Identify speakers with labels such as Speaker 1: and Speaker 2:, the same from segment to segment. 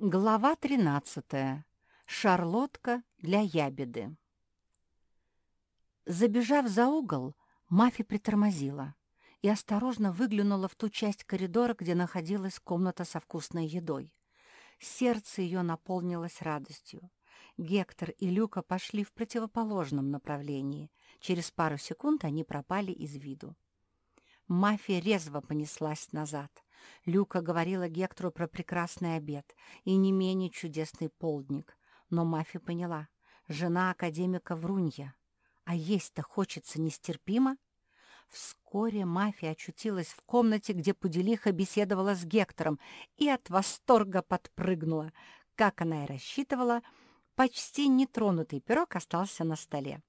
Speaker 1: Глава 13. Шарлотка для ябеды. Забежав за угол, Мафи притормозила и осторожно выглянула в ту часть коридора, где находилась комната со вкусной едой. Сердце ее наполнилось радостью. Гектор и Люка пошли в противоположном направлении. Через пару секунд они пропали из виду. Мафи резво понеслась назад — Люка говорила Гектору про прекрасный обед и не менее чудесный полдник. Но Мафи поняла, жена академика Врунья. А есть-то хочется нестерпимо. Вскоре Мафи очутилась в комнате, где Пуделиха беседовала с Гектором, и от восторга подпрыгнула. Как она и рассчитывала, почти нетронутый пирог остался на столе.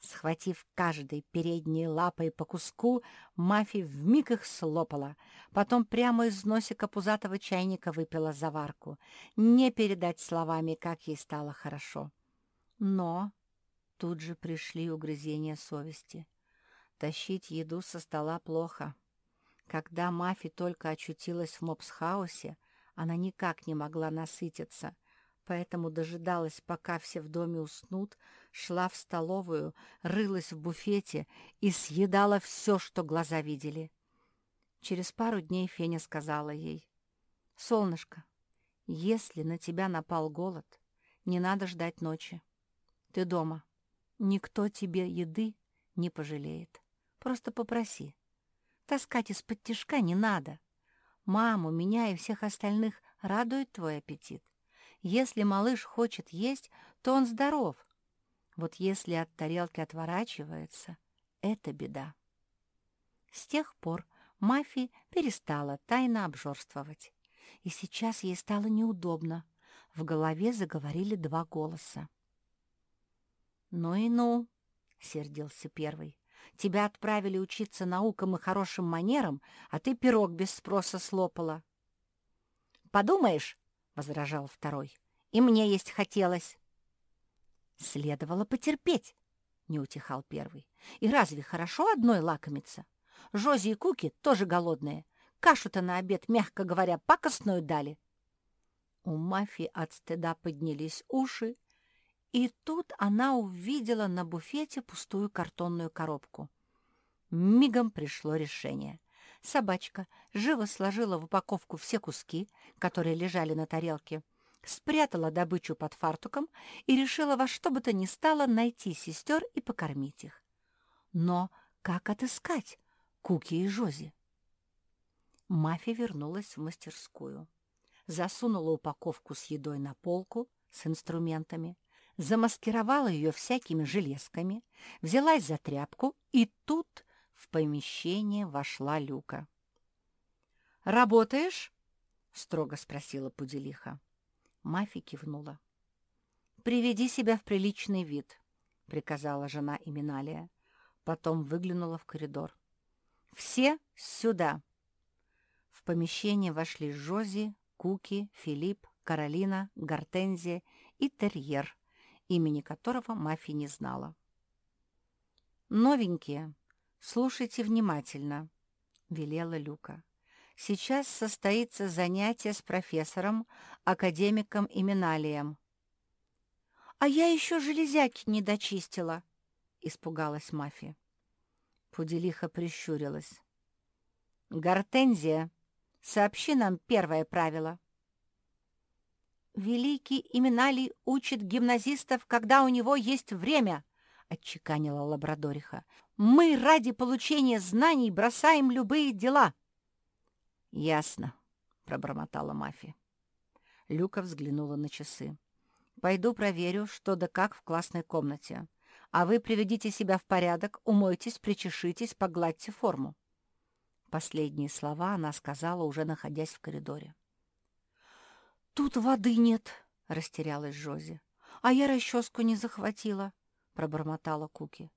Speaker 1: Схватив каждой передней лапой по куску, Мафи вмиг их слопала. Потом прямо из носика пузатого чайника выпила заварку. Не передать словами, как ей стало хорошо. Но тут же пришли угрызения совести. Тащить еду со стола плохо. Когда Мафи только очутилась в мопсхаусе, она никак не могла насытиться — поэтому дожидалась, пока все в доме уснут, шла в столовую, рылась в буфете и съедала все, что глаза видели. Через пару дней Феня сказала ей, «Солнышко, если на тебя напал голод, не надо ждать ночи. Ты дома. Никто тебе еды не пожалеет. Просто попроси. Таскать из-под тишка не надо. Маму, меня и всех остальных радует твой аппетит. Если малыш хочет есть, то он здоров. Вот если от тарелки отворачивается, это беда. С тех пор Мафи перестала тайно обжорствовать. И сейчас ей стало неудобно. В голове заговорили два голоса. «Ну и ну!» — сердился первый. «Тебя отправили учиться наукам и хорошим манерам, а ты пирог без спроса слопала». «Подумаешь, возражал второй. «И мне есть хотелось». «Следовало потерпеть», — не утихал первый. «И разве хорошо одной лакомиться? Жози и Куки тоже голодные. Кашу-то на обед, мягко говоря, пакостную дали». У Мафи от стыда поднялись уши, и тут она увидела на буфете пустую картонную коробку. Мигом пришло решение. Собачка живо сложила в упаковку все куски, которые лежали на тарелке, спрятала добычу под фартуком и решила во что бы то ни стало найти сестер и покормить их. Но как отыскать Куки и Жози? Мафия вернулась в мастерскую, засунула упаковку с едой на полку с инструментами, замаскировала ее всякими железками, взялась за тряпку, и тут в помещение вошла Люка. «Работаешь?» — строго спросила Пуделиха. Мафи кивнула. «Приведи себя в приличный вид», — приказала жена Иминалия. Потом выглянула в коридор. «Все сюда!» В помещение вошли Жози, Куки, Филипп, Каролина, Гортензия и Терьер, имени которого Мафи не знала. «Новенькие, «Слушайте внимательно», — велела Люка. «Сейчас состоится занятие с профессором, академиком Именалием». «А я еще железяки не дочистила», — испугалась Мафи. Пуделиха прищурилась. «Гортензия, сообщи нам первое правило». «Великий Именалий учит гимназистов, когда у него есть время», — отчеканила Лабрадориха. Мы ради получения знаний бросаем любые дела. — Ясно, — пробормотала Мафи. Люка взглянула на часы. — Пойду проверю, что да как в классной комнате. А вы приведите себя в порядок, умойтесь, причешитесь, погладьте форму. Последние слова она сказала, уже находясь в коридоре. — Тут воды нет, — растерялась Жози. — А я расческу не захватила, — пробормотала Куки.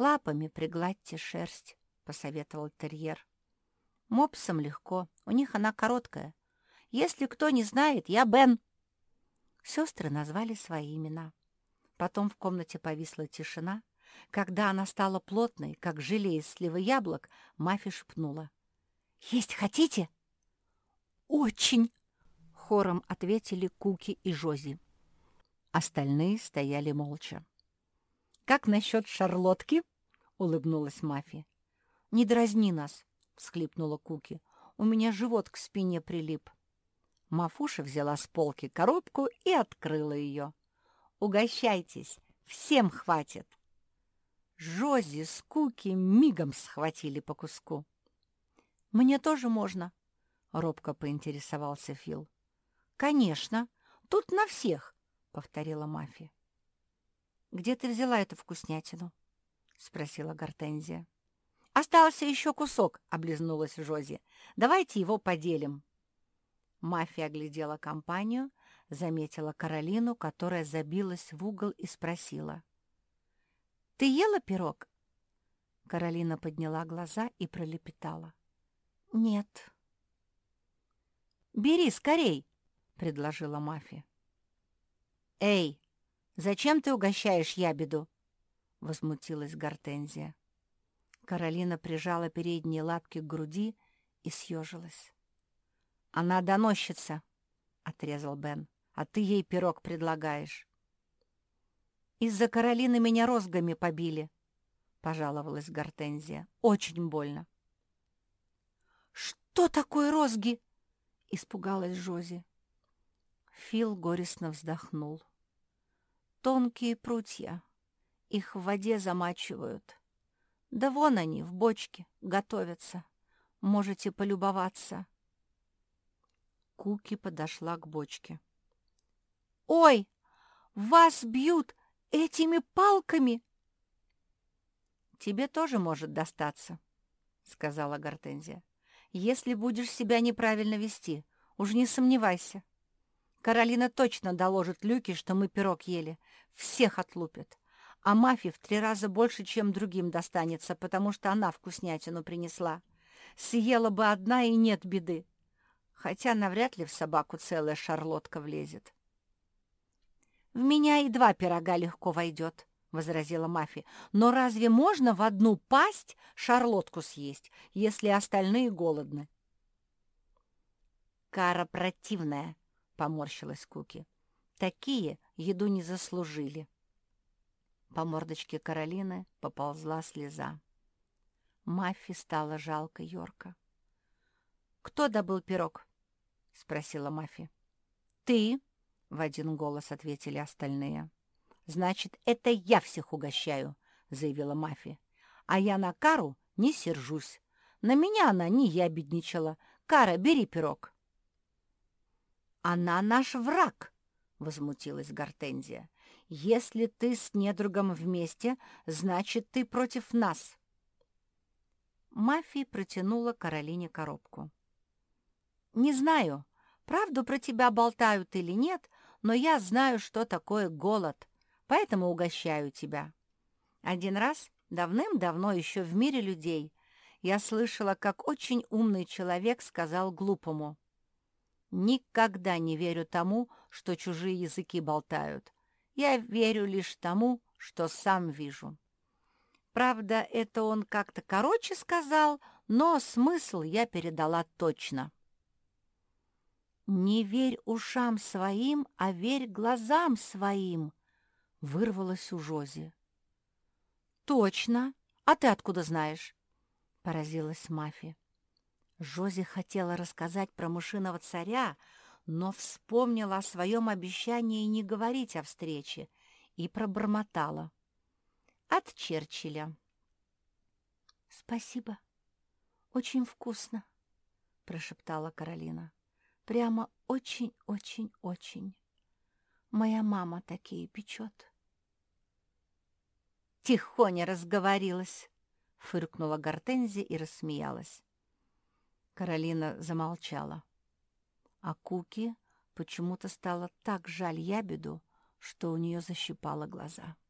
Speaker 1: «Лапами пригладьте шерсть», — посоветовал терьер. «Мопсам легко, у них она короткая. Если кто не знает, я Бен». Сестры назвали свои имена. Потом в комнате повисла тишина. Когда она стала плотной, как желе из сливы яблок, Мафи шепнула. «Есть хотите?» «Очень!» — Хором ответили Куки и Жози. Остальные стояли молча. «Как насчет шарлотки?» — улыбнулась Мафи. «Не дразни нас!» — всхлипнула Куки. «У меня живот к спине прилип». Мафуша взяла с полки коробку и открыла ее. «Угощайтесь! Всем хватит!» Жози с Куки мигом схватили по куску. «Мне тоже можно?» — робко поинтересовался Фил. «Конечно! Тут на всех!» — повторила Мафи. «Где ты взяла эту вкуснятину?» — спросила Гортензия. «Остался еще кусок», — облизнулась Жози. «Давайте его поделим». Мафия оглядела компанию, заметила Каролину, которая забилась в угол и спросила. «Ты ела пирог?» Каролина подняла глаза и пролепетала. «Нет». «Бери скорей!» — предложила Мафия. «Эй, зачем ты угощаешь ябеду?» — возмутилась Гортензия. Каролина прижала передние лапки к груди и съежилась. «Она доносится», — отрезал Бен, — «а ты ей пирог предлагаешь». «Из-за Каролины меня розгами побили», — пожаловалась Гортензия. «Очень больно». «Что такое розги?» — испугалась Жози. Фил горестно вздохнул. Тонкие прутья. Их в воде замачивают. Да вон они, в бочке, готовятся. Можете полюбоваться. Куки подошла к бочке. «Ой, вас бьют этими палками!» «Тебе тоже может достаться», — сказала Гортензия. «Если будешь себя неправильно вести, уж не сомневайся. Каролина точно доложит Люке, что мы пирог ели. Всех отлупят. А Мафи в три раза больше, чем другим достанется, потому что она вкуснятину принесла. Съела бы одна, и нет беды. Хотя навряд ли в собаку целая шарлотка влезет. «В меня и два пирога легко войдет», — возразила Мафи. «Но разве можно в одну пасть шарлотку съесть, если остальные голодны?» «Кара противная», поморщилась Куки. Такие еду не заслужили. По мордочке Каролины поползла слеза. Маффи стало жалко Йорка. «Кто добыл пирог?» — спросила Маффи. «Ты!» — в один голос ответили остальные. «Значит, это я всех угощаю», — заявила Маффи. «А я на Кару не сержусь. На меня она не ябедничала. Кара, бери пирог». «Она наш враг!» — возмутилась Гортензия. «Если ты с недругом вместе, значит, ты против нас!» Мафия протянула Каролине коробку. «Не знаю, правду про тебя болтают или нет, но я знаю, что такое голод, поэтому угощаю тебя. Один раз, давным-давно еще в мире людей, я слышала, как очень умный человек сказал глупому — Никогда не верю тому, что чужие языки болтают. Я верю лишь тому, что сам вижу. Правда, это он как-то короче сказал, но смысл я передала точно. «Не верь ушам своим, а верь глазам своим», — вырвалось у Жози. «Точно! А ты откуда знаешь?» — поразилась Мафи. Жози хотела рассказать про мышиного царя, но вспомнила о своем обещании не говорить о встрече и пробормотала. От Черчилля. «Спасибо. Очень вкусно», — прошептала Каролина. «Прямо очень-очень-очень. Моя мама такие печет». «Тихоня разговорилась», — фыркнула Гортензия и рассмеялась. Каролина замолчала. А Куки почему-то стало так жаль ябеду, что у нее защипало глаза. —